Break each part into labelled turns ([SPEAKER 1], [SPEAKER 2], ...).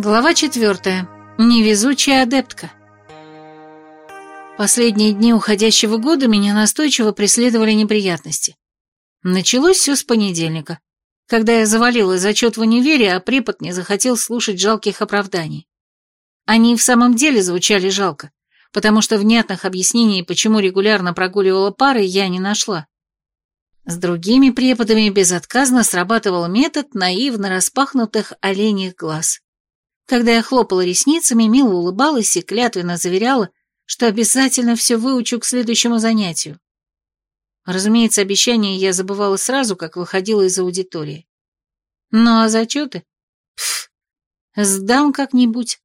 [SPEAKER 1] Глава четвертая. Невезучая адептка. Последние дни уходящего года меня настойчиво преследовали неприятности. Началось все с понедельника, когда я завалила зачет в универе, а препод не захотел слушать жалких оправданий. Они в самом деле звучали жалко, потому что внятных объяснений, почему регулярно прогуливала пары, я не нашла. С другими преподами безотказно срабатывал метод наивно распахнутых оленьих глаз. Когда я хлопала ресницами, мило улыбалась и клятвенно заверяла, что обязательно все выучу к следующему занятию. Разумеется, обещание я забывала сразу, как выходила из аудитории. Ну а зачеты? Пф, сдам как-нибудь.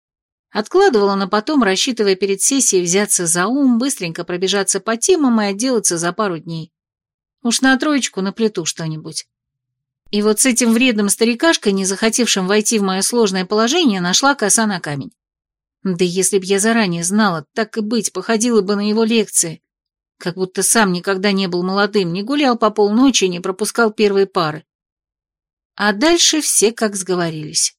[SPEAKER 1] Откладывала на потом, рассчитывая перед сессией взяться за ум, быстренько пробежаться по темам и отделаться за пару дней. Уж на троечку наплету что-нибудь. И вот с этим вредным старикашкой, не захотевшим войти в мое сложное положение, нашла коса на камень. Да если б я заранее знала, так и быть, походила бы на его лекции. Как будто сам никогда не был молодым, не гулял по полночи, не пропускал первые пары. А дальше все как сговорились.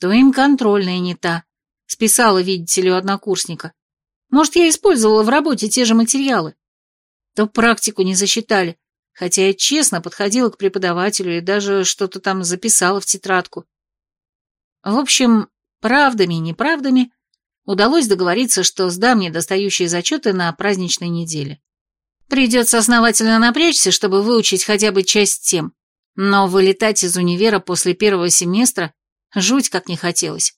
[SPEAKER 1] То им контрольная не та. Списала, видите ли, у однокурсника. Может, я использовала в работе те же материалы. То практику не засчитали, хотя я честно подходила к преподавателю и даже что-то там записала в тетрадку. В общем, правдами и неправдами удалось договориться, что сдам недостающие зачеты на праздничной неделе. Придется основательно напрячься, чтобы выучить хотя бы часть тем, но вылетать из универа после первого семестра жуть как не хотелось.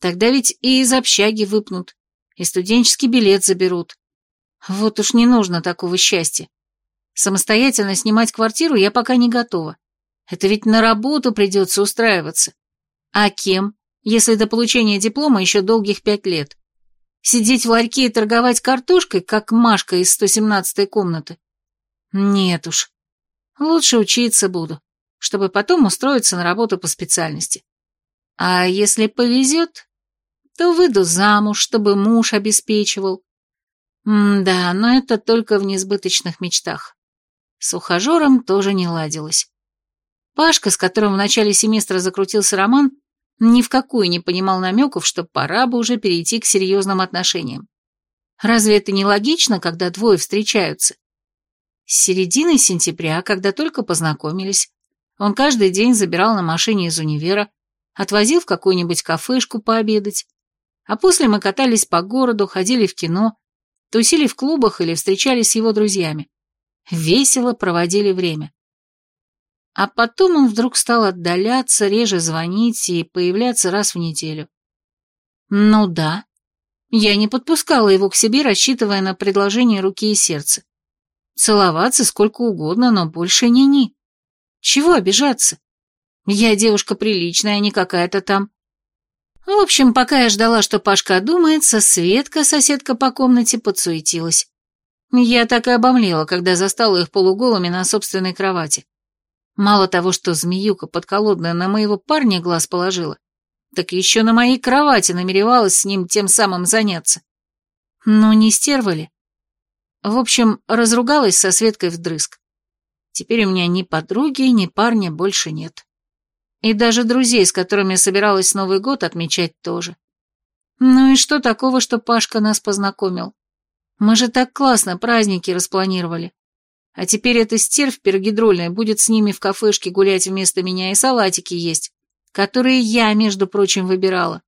[SPEAKER 1] Тогда ведь и из общаги выпнут, и студенческий билет заберут. Вот уж не нужно такого счастья. Самостоятельно снимать квартиру я пока не готова. Это ведь на работу придется устраиваться. А кем, если до получения диплома еще долгих пять лет? Сидеть в ларьке и торговать картошкой, как Машка из 117-й комнаты? Нет уж. Лучше учиться буду, чтобы потом устроиться на работу по специальности. А если повезет, то выйду замуж, чтобы муж обеспечивал. М да, но это только в несбыточных мечтах. С ухажером тоже не ладилось. Пашка, с которым в начале семестра закрутился роман, ни в какую не понимал намеков, что пора бы уже перейти к серьезным отношениям. Разве это не логично, когда двое встречаются? С середины сентября, когда только познакомились, он каждый день забирал на машине из универа, отвозил в какую-нибудь кафешку пообедать, а после мы катались по городу, ходили в кино, тусили в клубах или встречались с его друзьями весело проводили время. А потом он вдруг стал отдаляться, реже звонить и появляться раз в неделю. Ну да, я не подпускала его к себе, рассчитывая на предложение руки и сердца. Целоваться сколько угодно, но больше ни-ни. Чего обижаться? Я девушка приличная, а не какая-то там. В общем, пока я ждала, что Пашка одумается, Светка, соседка по комнате, подсуетилась. Я так и обомлела, когда застала их полуголыми на собственной кровати. Мало того, что змеюка подколодная на моего парня глаз положила, так еще на моей кровати намеревалась с ним тем самым заняться. Ну, не стерва ли? В общем, разругалась со Светкой вдрызг. Теперь у меня ни подруги, ни парня больше нет. И даже друзей, с которыми собиралась Новый год отмечать тоже. Ну и что такого, что Пашка нас познакомил? Мы же так классно праздники распланировали. А теперь эта стервь пергидрольная будет с ними в кафешке гулять вместо меня и салатики есть, которые я, между прочим, выбирала.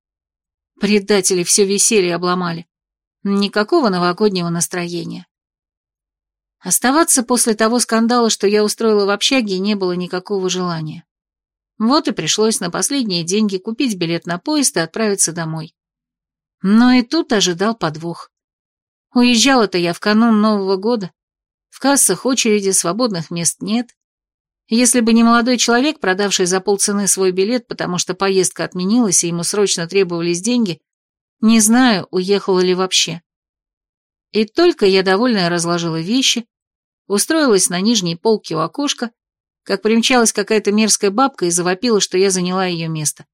[SPEAKER 1] Предатели все веселье обломали. Никакого новогоднего настроения. Оставаться после того скандала, что я устроила в общаге, не было никакого желания. Вот и пришлось на последние деньги купить билет на поезд и отправиться домой. Но и тут ожидал подвох. Уезжала-то я в канун Нового года. В кассах очереди, свободных мест нет. Если бы не молодой человек, продавший за полцены свой билет, потому что поездка отменилась и ему срочно требовались деньги, не знаю, уехала ли вообще. И только я довольная разложила вещи, устроилась на нижней полке у окошка, как примчалась какая-то мерзкая бабка и завопила, что я заняла ее место.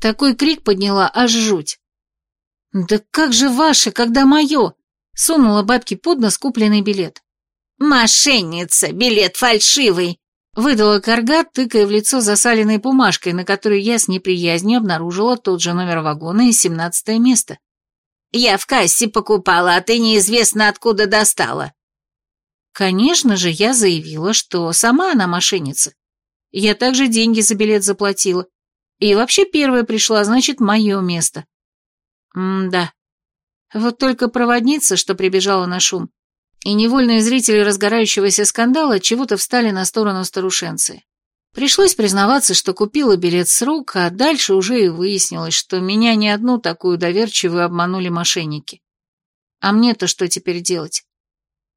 [SPEAKER 1] Такой крик подняла, аж жуть. «Да как же ваше, когда мое?» Сунула бабке под нос купленный билет.
[SPEAKER 2] «Мошенница! Билет фальшивый!»
[SPEAKER 1] Выдала карга, тыкая в лицо засаленной бумажкой, на которой я с неприязнью обнаружила тот же номер вагона и семнадцатое место. «Я в кассе покупала, а ты неизвестно откуда достала». Конечно же, я заявила, что сама она мошенница. Я также деньги за билет заплатила. И вообще первая пришла, значит, мое место. М-да. Вот только проводница, что прибежала на шум, и невольные зрители разгорающегося скандала чего-то встали на сторону старушенции. Пришлось признаваться, что купила билет с рук, а дальше уже и выяснилось, что меня не одну такую доверчивую обманули мошенники. А мне-то что теперь делать?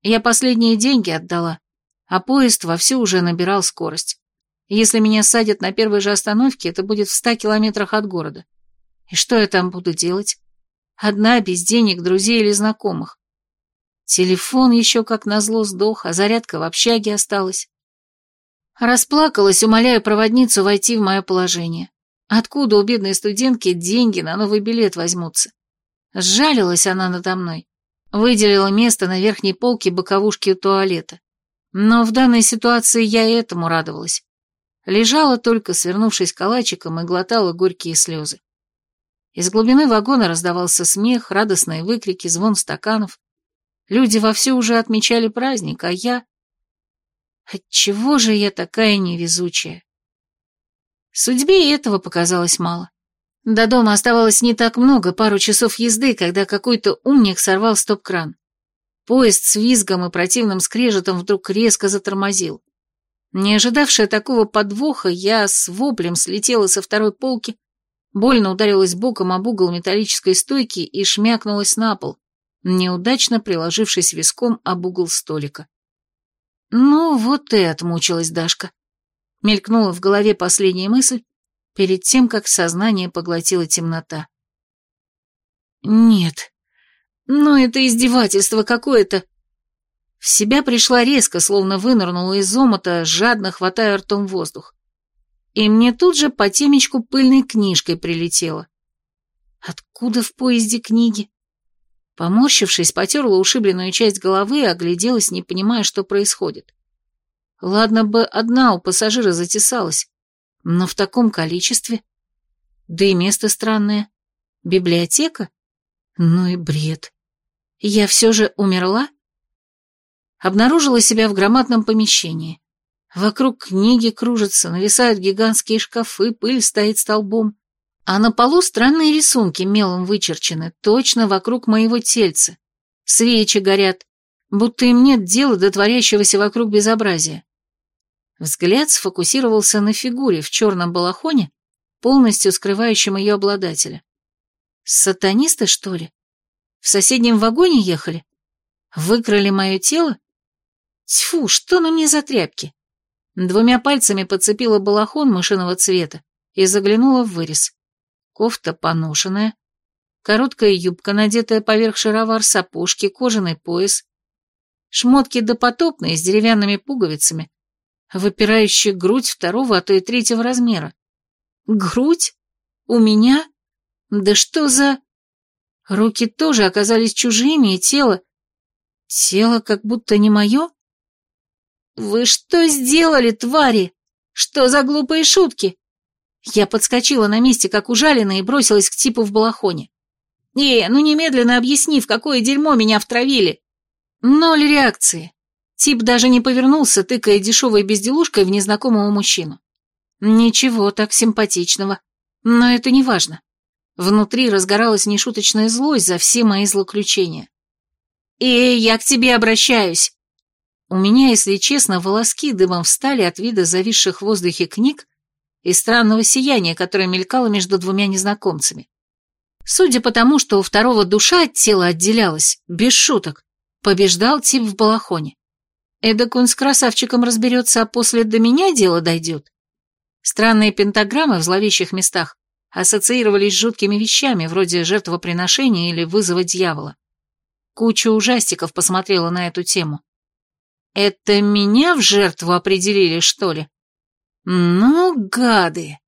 [SPEAKER 1] Я последние деньги отдала, а поезд вовсю уже набирал скорость. Если меня садят на первой же остановке, это будет в ста километрах от города. И что я там буду делать? Одна, без денег, друзей или знакомых. Телефон еще как назло сдох, а зарядка в общаге осталась. Расплакалась, умоляя проводницу войти в мое положение. Откуда у бедной студентки деньги на новый билет возьмутся? Сжалилась она надо мной. Выделила место на верхней полке боковушки у туалета. Но в данной ситуации я этому радовалась. Лежала только, свернувшись калачиком, и глотала горькие слезы. Из глубины вагона раздавался смех, радостные выкрики, звон стаканов. Люди вовсю уже отмечали праздник, а я... Отчего же я такая невезучая? Судьбе и этого показалось мало. До дома оставалось не так много, пару часов езды, когда какой-то умник сорвал стоп-кран. Поезд с визгом и противным скрежетом вдруг резко затормозил. Не ожидавшая такого подвоха, я с воплем слетела со второй полки, больно ударилась боком об угол металлической стойки и шмякнулась на пол, неудачно приложившись виском об угол столика. Ну, вот и отмучилась Дашка. Мелькнула в голове последняя мысль, перед тем, как сознание поглотила темнота. Нет, ну это издевательство какое-то. В себя пришла резко, словно вынырнула из омута, жадно хватая ртом воздух. И мне тут же по темечку пыльной книжкой прилетело. Откуда в поезде книги? Поморщившись, потерла ушибленную часть головы и огляделась, не понимая, что происходит. Ладно бы одна у пассажира затесалась, но в таком количестве. Да и место странное. Библиотека? Ну и бред. Я все же умерла? Обнаружила себя в громадном помещении. Вокруг книги кружатся, нависают гигантские шкафы, пыль стоит столбом. А на полу странные рисунки мелом вычерчены, точно вокруг моего тельца. Свечи горят, будто им нет дела до творящегося вокруг безобразия. Взгляд сфокусировался на фигуре в черном балахоне, полностью скрывающем ее обладателя. Сатанисты, что ли? В соседнем вагоне ехали? Выкрали мое тело? Тьфу, что на мне за тряпки? Двумя пальцами подцепила балахон мышиного цвета и заглянула в вырез кофта поношенная, короткая юбка, надетая поверх шаровар, сапожки, кожаный пояс, шмотки допотопные с деревянными пуговицами, выпирающая грудь второго, а то и третьего размера. Грудь? У меня? Да что за... Руки тоже оказались чужими, и тело... Тело как будто не мое? Вы что сделали, твари? Что за глупые шутки? Я подскочила на месте, как ужаленная, и бросилась к типу в балахоне. «Э, ну немедленно объясни, в какое дерьмо меня втравили!» Ноль реакции. Тип даже не повернулся, тыкая дешевой безделушкой в незнакомого мужчину. Ничего так симпатичного. Но это не важно. Внутри разгоралась нешуточная злость за все мои злоключения. «Эй, я к тебе обращаюсь!» У меня, если честно, волоски дымом встали от вида зависших в воздухе книг и странного сияния, которое мелькало между двумя незнакомцами. Судя по тому, что у второго душа от тела отделялась, без шуток, побеждал тип в балахоне. Эдак он с красавчиком разберется, а после до меня дело дойдет. Странные пентаграммы в зловещих местах ассоциировались с жуткими вещами, вроде жертвоприношения или вызова дьявола. Куча ужастиков посмотрела на эту тему. Это меня в жертву определили, что ли? «Ну, гады,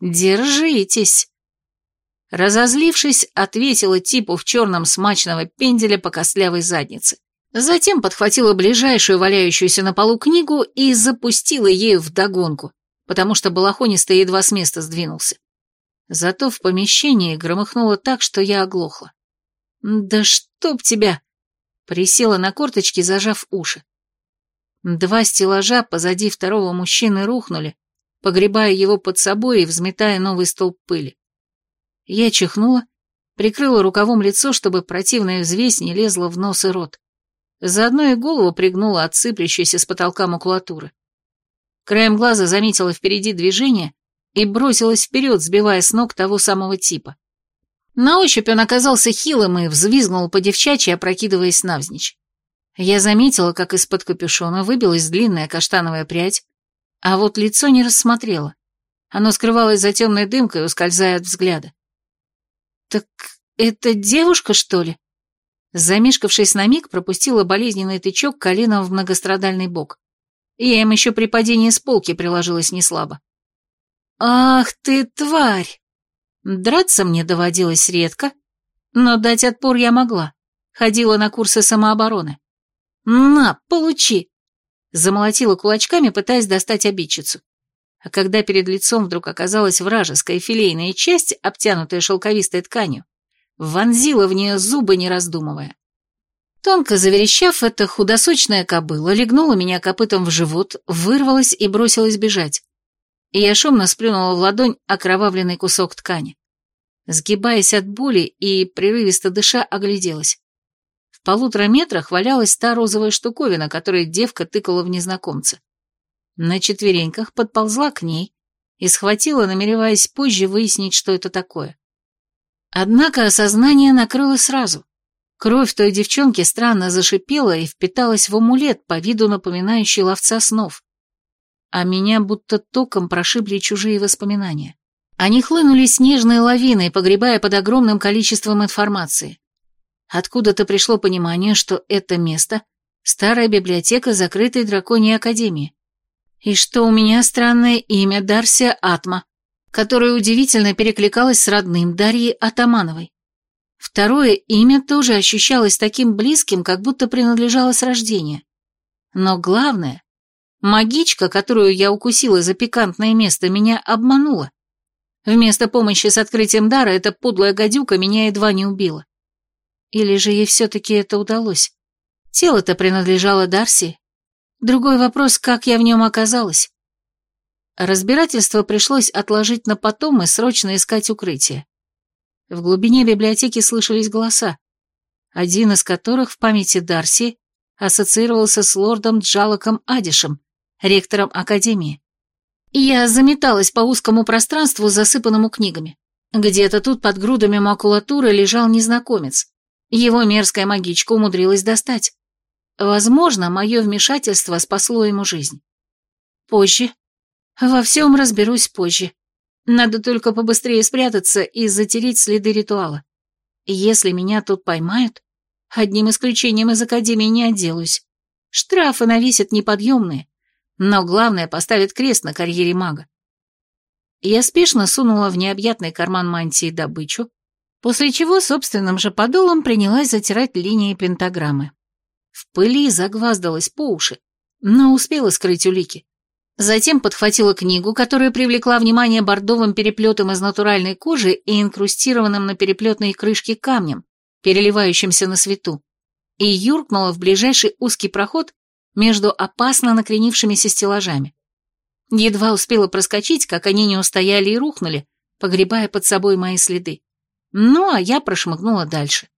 [SPEAKER 1] держитесь!» Разозлившись, ответила типу в черном смачного пенделя по костлявой заднице. Затем подхватила ближайшую валяющуюся на полу книгу и запустила ею вдогонку, потому что балахонистый едва с места сдвинулся. Зато в помещении громыхнуло так, что я оглохла. «Да чтоб тебя!» Присела на корточки, зажав уши. Два стеллажа позади второго мужчины рухнули, погребая его под собой и взметая новый столб пыли. Я чихнула, прикрыла рукавом лицо, чтобы противная взвесь не лезла в нос и рот. Заодно и голову пригнула от сыплющейся с потолка макулатуры. Краем глаза заметила впереди движение и бросилась вперед, сбивая с ног того самого типа. На ощупь он оказался хилым и взвизгнул по девчачьи, опрокидываясь навзничь. Я заметила, как из-под капюшона выбилась длинная каштановая прядь, а вот лицо не рассмотрела. Оно скрывалось за темной дымкой, ускользая от взгляда. «Так это девушка, что ли?» Замешкавшись на миг, пропустила болезненный тычок коленом в многострадальный бок. Я им еще при падении с полки приложилась неслабо. «Ах ты, тварь!» Драться мне доводилось редко, но дать отпор я могла. Ходила на курсы самообороны. «На, получи!» Замолотила кулачками, пытаясь достать обидчицу. А когда перед лицом вдруг оказалась вражеская филейная часть, обтянутая шелковистой тканью, вонзила в нее зубы, не раздумывая. Тонко заверещав, эта худосочная кобыла легнула меня копытом в живот, вырвалась и бросилась бежать. И я шумно сплюнула в ладонь окровавленный кусок ткани. Сгибаясь от боли и прерывисто дыша, огляделась. Полутора метрах валялась та розовая штуковина, которой девка тыкала в незнакомца. На четвереньках подползла к ней и схватила, намереваясь позже выяснить, что это такое. Однако осознание накрыло сразу. Кровь той девчонки странно зашипела и впиталась в амулет, по виду напоминающий ловца снов. А меня будто током прошибли чужие воспоминания. Они хлынули снежной лавиной, погребая под огромным количеством информации. Откуда-то пришло понимание, что это место — старая библиотека закрытой драконьей академии. И что у меня странное имя Дарсия Атма которое удивительно перекликалось с родным Дарьей Атамановой. Второе имя тоже ощущалось таким близким, как будто принадлежало с рождения. Но главное, магичка, которую я укусила за пикантное место, меня обманула. Вместо помощи с открытием дара эта подлая гадюка меня едва не убила. Или же ей все-таки это удалось? Тело-то принадлежало Дарси. Другой вопрос, как я в нем оказалась. Разбирательство пришлось отложить на потом и срочно искать укрытие. В глубине библиотеки слышались голоса, один из которых в памяти Дарси ассоциировался с лордом Джалоком Адишем, ректором Академии. Я заметалась по узкому пространству, засыпанному книгами. Где-то тут под грудами макулатуры лежал незнакомец. Его мерзкая магичка умудрилась достать. Возможно, мое вмешательство спасло ему жизнь. Позже, во всем разберусь позже. Надо только побыстрее спрятаться и затереть следы ритуала. Если меня тут поймают, одним исключением из Академии не отделаюсь. Штрафы навесят неподъемные, но главное поставят крест на карьере мага. Я спешно сунула в необъятный карман мантии добычу, после чего собственным же подолом принялась затирать линии пентаграммы. В пыли загваздалась по уши, но успела скрыть улики. Затем подхватила книгу, которая привлекла внимание бордовым переплетом из натуральной кожи и инкрустированным на переплетной крышке камнем, переливающимся на свету, и юркнула в ближайший узкий проход между опасно накренившимися стеллажами. Едва успела проскочить, как они не устояли и рухнули, погребая под собой мои следы. Ну, а я прошмыгнула дальше.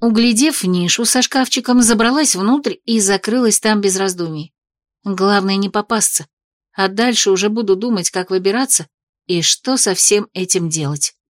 [SPEAKER 1] Углядев нишу со шкафчиком, забралась внутрь и закрылась там без раздумий. Главное не попасться а дальше уже буду думать, как выбираться и что со всем этим делать.